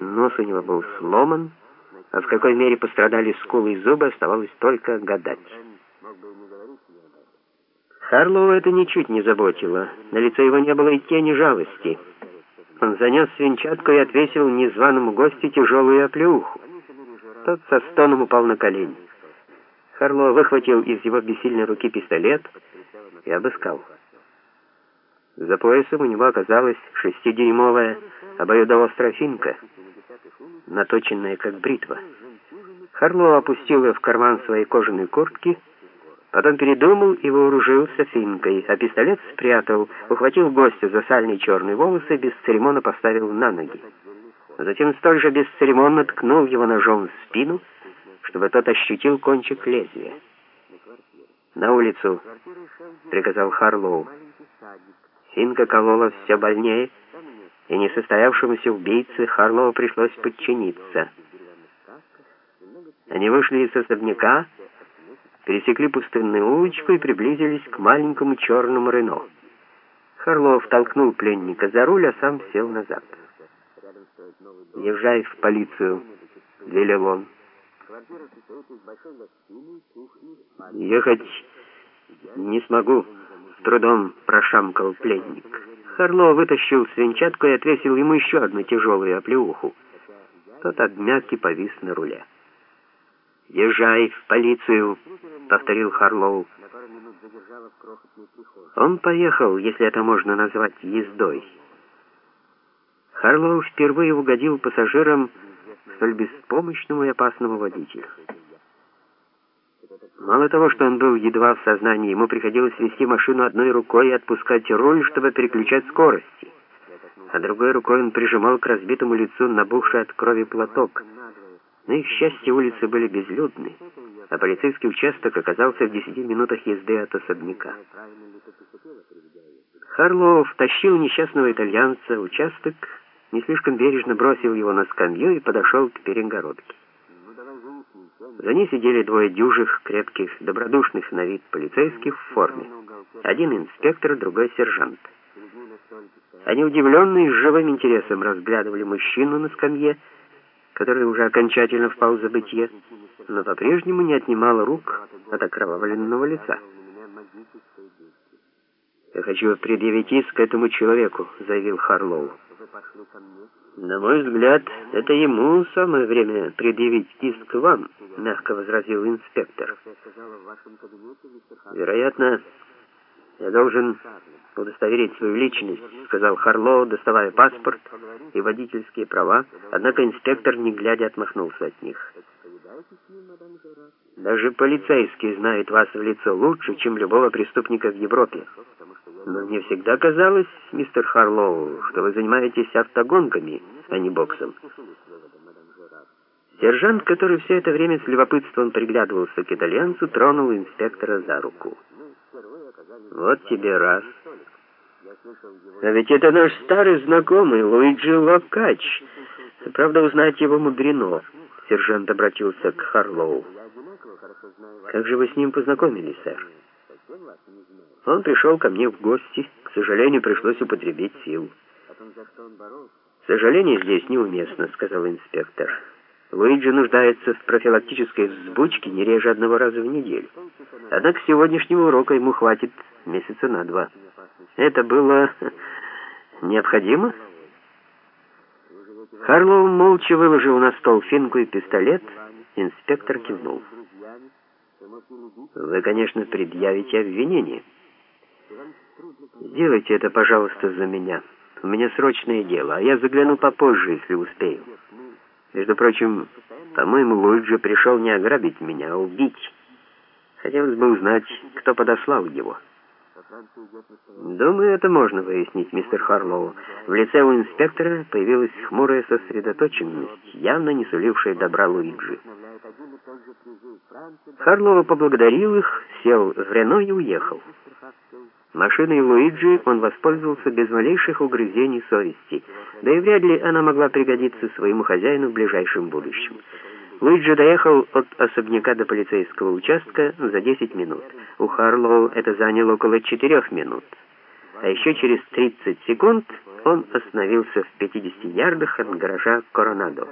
нос у него был сломан, а в какой мере пострадали скулы и зубы, оставалось только гадать. Харлоу это ничуть не заботило. На лице его не было и тени жалости. Он занес свинчатку и отвесил незваному гостю тяжелую оплеуху. Тот со стоном упал на колени. Харлоу выхватил из его бессильной руки пистолет и обыскал. За поясом у него оказалась шестидюймовая обоюдоострая финка, наточенная как бритва. Харлоу опустил ее в карман своей кожаной куртки, потом передумал и вооружился финкой, а пистолет спрятал, ухватил гостя за сальные черные волосы и бесцеремонно поставил на ноги. Затем столь же бесцеремонно ткнул его ножом в спину, чтобы тот ощутил кончик лезвия. «На улицу!» — приказал Харлоу. Финка колола все больнее, и несостоявшемуся убийце Харлоу пришлось подчиниться. Они вышли из особняка, пересекли пустынную улочку и приблизились к маленькому черному Рено. Харлоу толкнул пленника за руль, а сам сел назад. «Езжай в полицию», — велел он. «Ехать не смогу», — с трудом прошамкал пленник. Харло вытащил свинчатку и отвесил ему еще одну тяжелую оплеуху. Тот обмяк и повис на руле. «Езжай в полицию», — повторил Харлоу. Он поехал, если это можно назвать ездой. Харлоу впервые угодил пассажирам столь беспомощному и опасному водителю. Мало того, что он был едва в сознании, ему приходилось вести машину одной рукой и отпускать руль, чтобы переключать скорости. А другой рукой он прижимал к разбитому лицу набухший от крови платок. На их счастье улицы были безлюдны, а полицейский участок оказался в десяти минутах езды от особняка. Харлоу втащил несчастного итальянца участок, не слишком бережно бросил его на скамью и подошел к перегородке. За ней сидели двое дюжих, крепких, добродушных на вид полицейских в форме. Один инспектор, другой сержант. Они удивленные, с живым интересом разглядывали мужчину на скамье, который уже окончательно впал в забытье, но по-прежнему не отнимал рук от окровавленного лица. «Я хочу предъявить иск этому человеку», — заявил Харлоу. «На мой взгляд, это ему самое время предъявить иск вам», — мягко возразил инспектор. «Вероятно, я должен удостоверить свою личность», — сказал Харлоу, доставая паспорт и водительские права, однако инспектор, не глядя, отмахнулся от них. «Даже полицейский знает вас в лицо лучше, чем любого преступника в Европе». Но мне всегда казалось, мистер Харлоу, что вы занимаетесь автогонками, а не боксом. Сержант, который все это время с любопытством приглядывался к итальянцу, тронул инспектора за руку. «Вот тебе раз. А ведь это наш старый знакомый Луиджи Локач. Правда, узнать его мудрено». Сержант обратился к Харлоу. «Как же вы с ним познакомились, сэр?» Он пришел ко мне в гости. К сожалению, пришлось употребить силу. «Сожаление здесь неуместно», — сказал инспектор. «Луиджи нуждается в профилактической взбучке не реже одного раза в неделю. Однако сегодняшнего урока ему хватит месяца на два. Это было необходимо?» Харлоу молча выложил на стол финку и пистолет. Инспектор кивнул. «Вы, конечно, предъявите обвинение». Сделайте это, пожалуйста, за меня. У меня срочное дело, а я загляну попозже, если успею. Между прочим, по-моему, Луиджи пришел не ограбить меня, а убить. Хотелось бы узнать, кто подослал его. Думаю, это можно выяснить, мистер Харлоу. В лице у инспектора появилась хмурая сосредоточенность, явно не сулившая добра Луиджи. Харлоу поблагодарил их, сел в Рено и уехал. Машиной Луиджи он воспользовался без малейших угрызений совести, да и вряд ли она могла пригодиться своему хозяину в ближайшем будущем. Луиджи доехал от особняка до полицейского участка за 10 минут. У Харлоу это заняло около 4 минут. А еще через 30 секунд он остановился в 50 ярдах от гаража Коронадо.